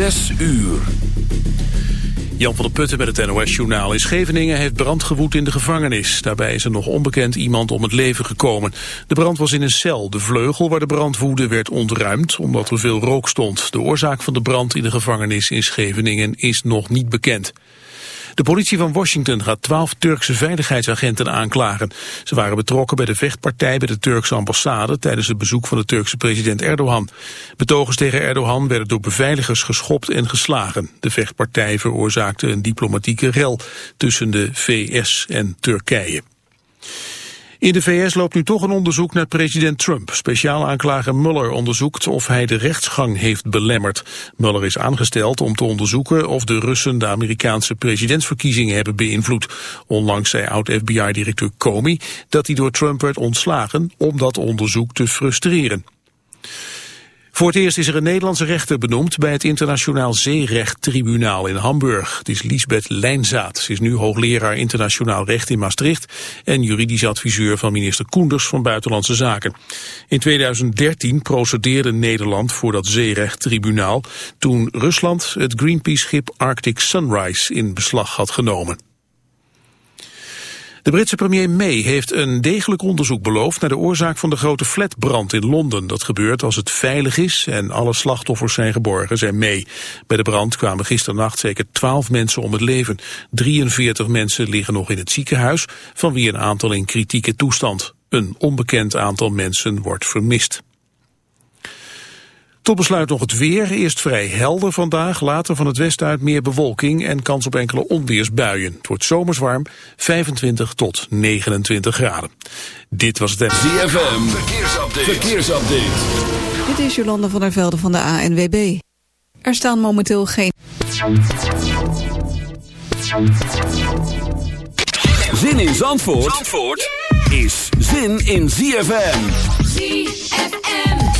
Zes uur. Jan van der Putten met het NOS-journaal. In Scheveningen heeft brand gewoed in de gevangenis. Daarbij is er nog onbekend iemand om het leven gekomen. De brand was in een cel. De vleugel waar de brand woedde werd ontruimd omdat er veel rook stond. De oorzaak van de brand in de gevangenis in Scheveningen is nog niet bekend. De politie van Washington gaat twaalf Turkse veiligheidsagenten aanklagen. Ze waren betrokken bij de vechtpartij bij de Turkse ambassade tijdens het bezoek van de Turkse president Erdogan. Betogers tegen Erdogan werden door beveiligers geschopt en geslagen. De vechtpartij veroorzaakte een diplomatieke rel tussen de VS en Turkije. In de VS loopt nu toch een onderzoek naar president Trump. Speciaal aanklager Mueller onderzoekt of hij de rechtsgang heeft belemmerd. Mueller is aangesteld om te onderzoeken of de Russen de Amerikaanse presidentsverkiezingen hebben beïnvloed. Onlangs zei oud-FBI-directeur Comey dat hij door Trump werd ontslagen om dat onderzoek te frustreren. Voor het eerst is er een Nederlandse rechter benoemd bij het Internationaal Zeerechttribunaal in Hamburg. Het is Lisbeth Lijnzaat. Ze is nu hoogleraar internationaal recht in Maastricht en juridisch adviseur van minister Koenders van Buitenlandse Zaken. In 2013 procedeerde Nederland voor dat zeerechttribunaal toen Rusland het Greenpeace-schip Arctic Sunrise in beslag had genomen. De Britse premier May heeft een degelijk onderzoek beloofd naar de oorzaak van de grote flatbrand in Londen. Dat gebeurt als het veilig is en alle slachtoffers zijn geborgen, zei May. Bij de brand kwamen gisternacht zeker 12 mensen om het leven. 43 mensen liggen nog in het ziekenhuis, van wie een aantal in kritieke toestand. Een onbekend aantal mensen wordt vermist. Tot besluit nog het weer. Eerst vrij helder vandaag, later van het westen uit meer bewolking en kans op enkele onweersbuien. Het wordt zomers warm, 25 tot 29 graden. Dit was het... ZFM, verkeersupdate. verkeersupdate. Dit is Jolanda van der Velde van de ANWB. Er staan momenteel geen... Zin in Zandvoort, Zandvoort? is zin in ZFM. ZFM.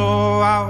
so out.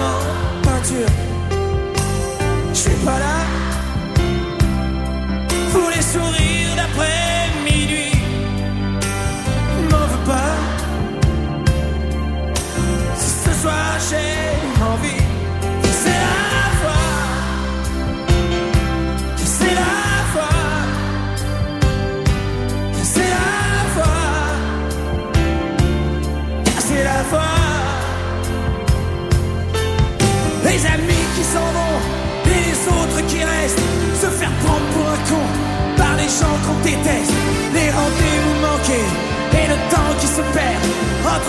Même en peinture. Je suis pas là pour les sourires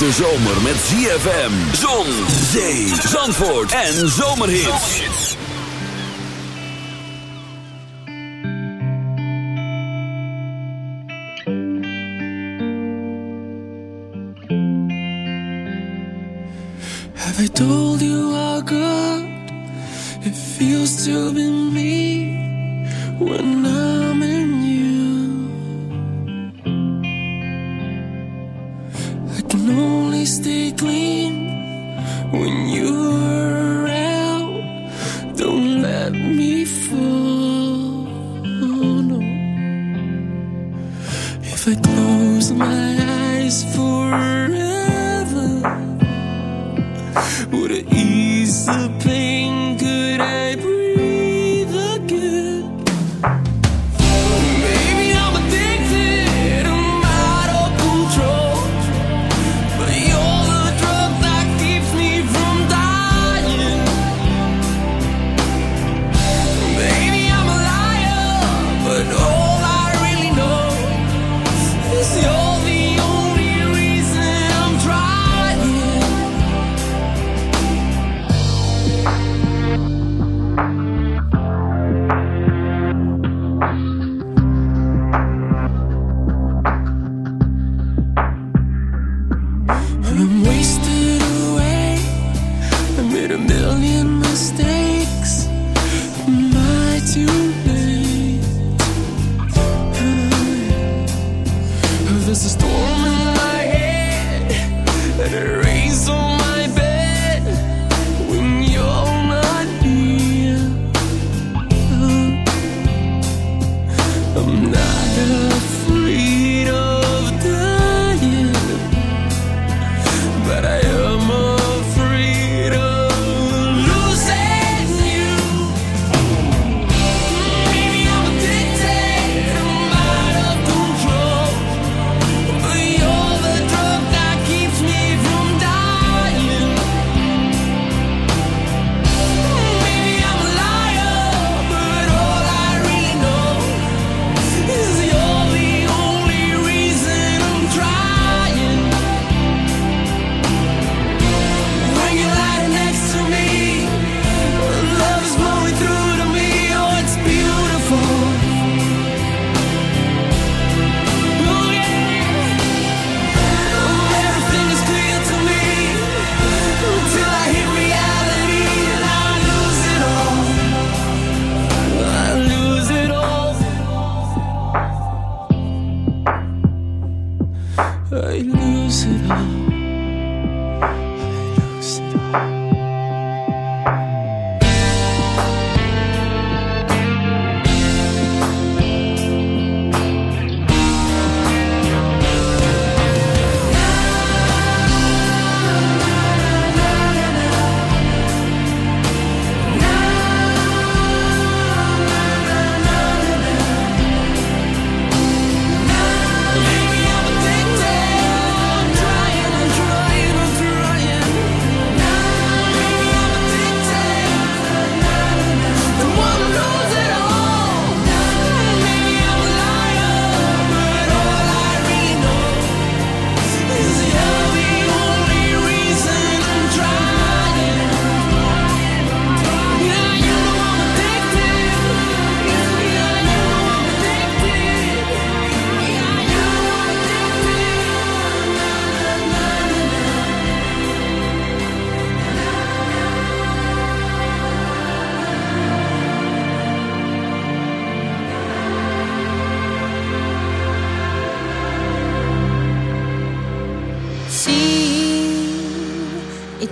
Een hete zomer met ZFM, zon, zee, zandvoort en zomerhits. Have I told you how good it feels to be me when I'm in clean when you're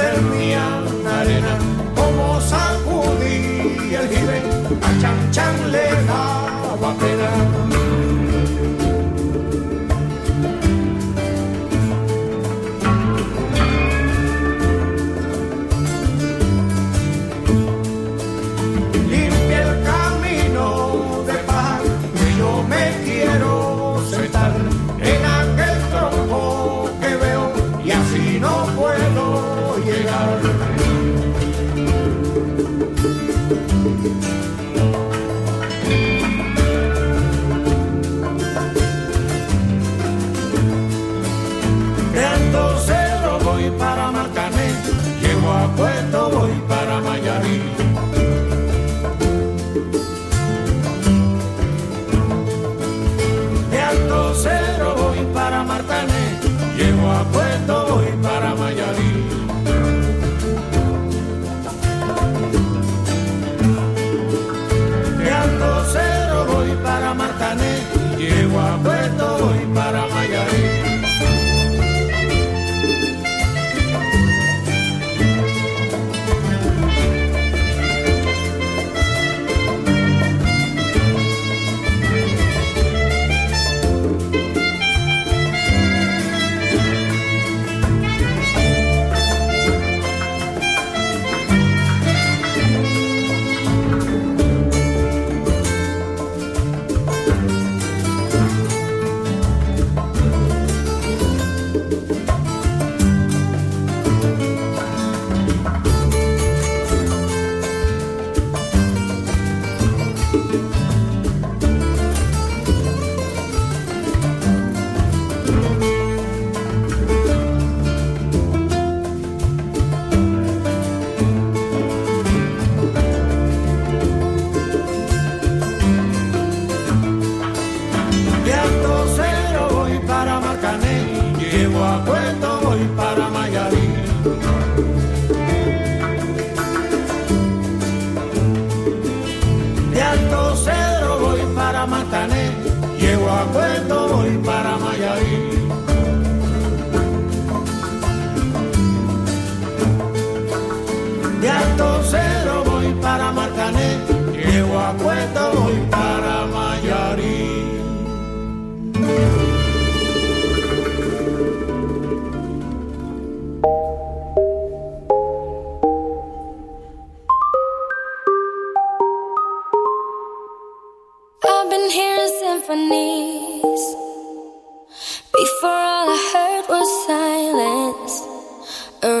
servía arena, como sacudí el jibe, a Chan Chan le A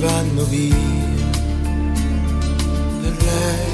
vanno via per lei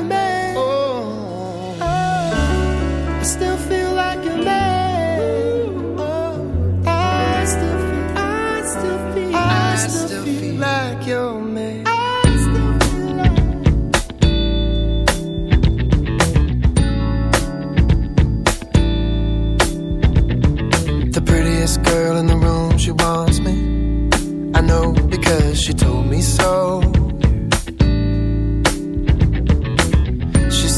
Oh, I still feel like oh, I still feel, I still feel, I still, feel, like. The prettiest girl in the room, she wants me. I know because she told me so.